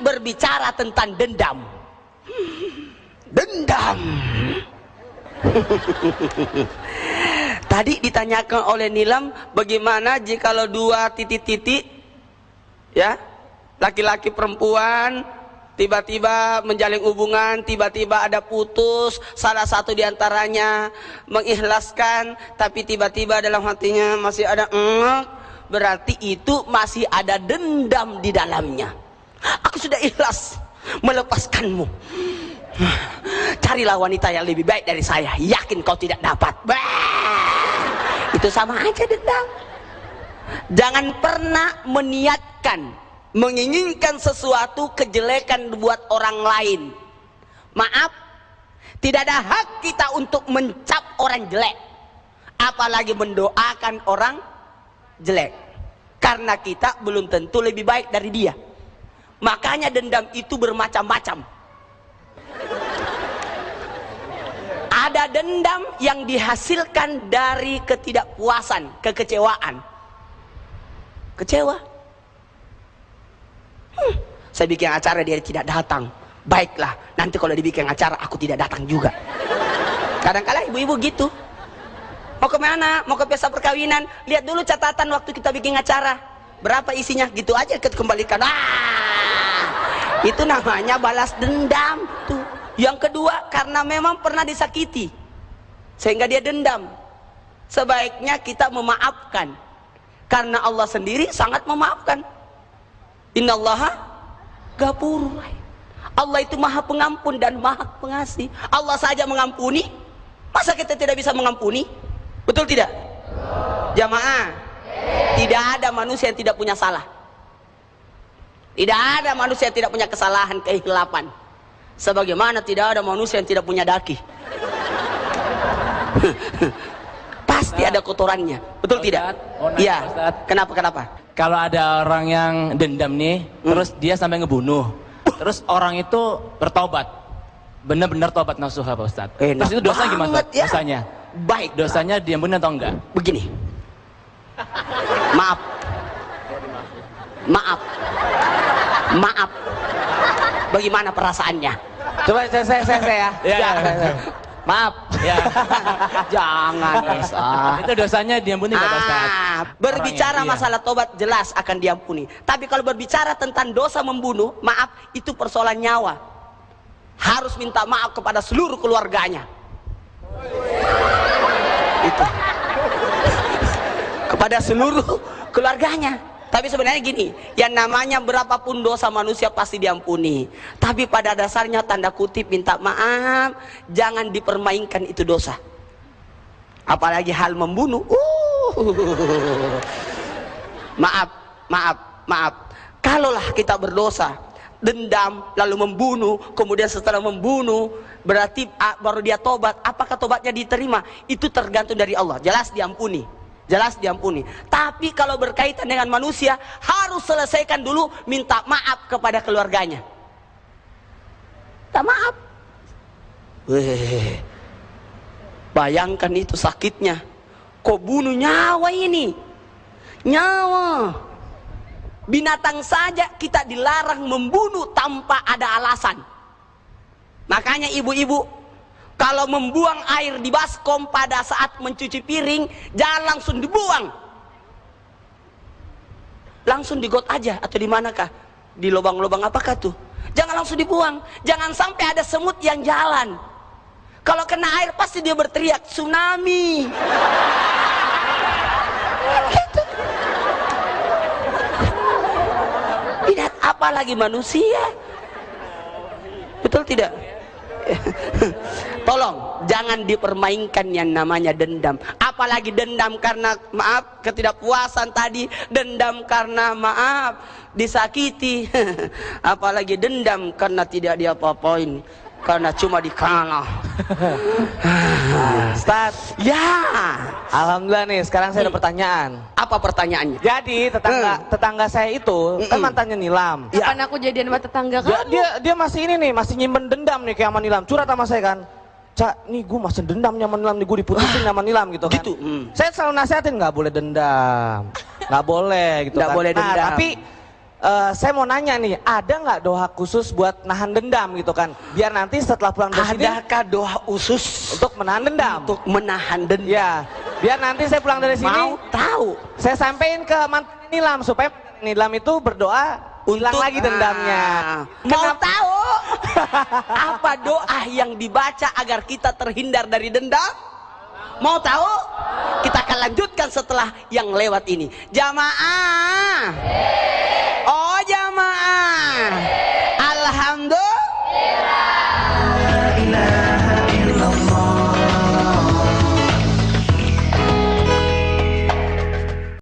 berbicara tentang dendam. Dendam. Tadi ditanyakan oleh Nilam bagaimana jika dua titik-titik ya laki-laki perempuan tiba-tiba menjalin hubungan tiba-tiba ada putus salah satu di antaranya mengikhlaskan tapi tiba-tiba dalam hatinya masih ada berarti itu masih ada dendam di dalamnya aku sudah ikhlas melepaskanmu. Carilah wanita yang lebih baik dari saya. Yakin kau tidak dapat. Itu sama aja dendam. Jangan pernah meniatkan menginginkan sesuatu kejelekan buat orang lain. Maaf tidak ada hak kita untuk mencap orang jelek. Apalagi mendoakan orang jelek. Karena kita belum tentu lebih baik dari dia makanya dendam itu bermacam-macam ada dendam yang dihasilkan dari ketidakpuasan, kekecewaan. Kecewa. Hmm, saya bikin acara dia tidak datang. Baiklah, nanti kalau dibikin acara aku tidak datang juga. Kadang-kala ibu-ibu gitu. Mau ke mana? Mau ke pesta perkawinan? Lihat dulu catatan waktu kita bikin acara. Berapa isinya? Gitu aja kembalikan. Ah, itu namanya balas dendam tuh. Yang kedua, karena memang pernah disakiti. Sehingga dia dendam. Sebaiknya kita memaafkan. Karena Allah sendiri sangat memaafkan. Innallaha gapurur. Allah itu maha pengampun dan maha pengasih. Allah saja mengampuni. Masa kita tidak bisa mengampuni? Betul tidak? Jamaah. Tidak ada manusia yang tidak punya salah. Tidak ada manusia yang tidak punya kesalahan, kehilapan sebagaimana tidak ada manusia yang tidak punya daki. Pasti ada kotorannya. Betul Ustaz, tidak? Iya. Kenapa kenapa? Kalau ada orang yang dendam nih hmm. terus dia sampai ngebunuh terus orang itu bertobat. Benar-benar tobat nasuha Pak Ustaz Enak terus itu dosanya gimana ya. dosanya? Baik. Dosanya dia bunuh atau enggak? Begini. Maaf. Maaf maaf. Bagaimana perasaannya? Coba saya saya saya, saya ya, ya, ya, ya. maaf. Ya. Jangan Isa. itu dosanya diampuni nggak ah, berbicara Orangnya, masalah iya. tobat jelas akan diampuni. Tapi kalau berbicara tentang dosa membunuh maaf itu persoalan nyawa. Harus minta maaf kepada seluruh keluarganya. Itu. Kepada seluruh keluarganya tapi sebenarnya gini, yang namanya berapapun dosa manusia pasti diampuni. Tapi pada dasarnya tanda kutip minta maaf, jangan dipermainkan itu dosa. Apalagi hal membunuh. Uh. Maaf, maaf, maaf. Kalaulah kita berdosa, dendam, lalu membunuh, kemudian setelah membunuh, berarti baru dia tobat. Apakah tobatnya diterima? Itu tergantung dari Allah. Jelas diampuni jelas diampuni. Tapi kalau berkaitan dengan manusia harus selesaikan dulu minta maaf kepada keluarganya. Minta maaf. Weh, bayangkan itu sakitnya. Kok bunuh nyawa ini? Nyawa. Binatang saja kita dilarang membunuh tanpa ada alasan. Makanya ibu-ibu kalau membuang air di baskom pada saat mencuci piring jangan langsung dibuang. Langsung digot aja atau di manakah? Di lubang-lubang apakah tuh? Jangan langsung dibuang. Jangan sampai ada semut yang jalan. Kalau kena air pasti dia berteriak tsunami! Gitu. tidak apalagi manusia? Betul tidak Tolong jangan dipermainkan yang namanya dendam. Apalagi dendam karena maaf ketidakpuasan tadi, dendam karena maaf disakiti. Apalagi dendam karena tidak diapa-apain karena cuma dikalah. Ustaz. Ya. Alhamdulillah nih, sekarang saya ada pertanyaan. Apa pertanyaannya? Jadi tetangga hmm. tetangga saya itu hmm. kan mantannya Nilam. Ya. Kapan aku jadian sama tetangga kamu? Dia, dia dia masih ini nih, masih nyimpen dendam nih kayak sama Nilam. Curhat sama saya kan. Cak, nih gue masih dendam sama Nilam nih, gue diputusin sama Nilam gitu kan. Gitu. Hmm. Saya selalu nasihatin nggak boleh dendam. nggak boleh gitu nggak kan. boleh nah, dendam. tapi eh, saya mau nanya nih, ada nggak doa khusus buat nahan dendam gitu kan? Biar nanti setelah pulang dari sini Adakah doa usus untuk menahan dendam. untuk menahan dendam? Ya, biar nanti saya pulang dari sini, Mau tahu? saya sampein ke mantan Nilam supaya Nilam itu berdoa hilang Untuk- lagi dendamnya. Ah, Mau tahu apa doa yang dibaca agar kita terhindar dari dendam? Mau tahu? Kita akan lanjutkan setelah yang lewat ini. Jamaah.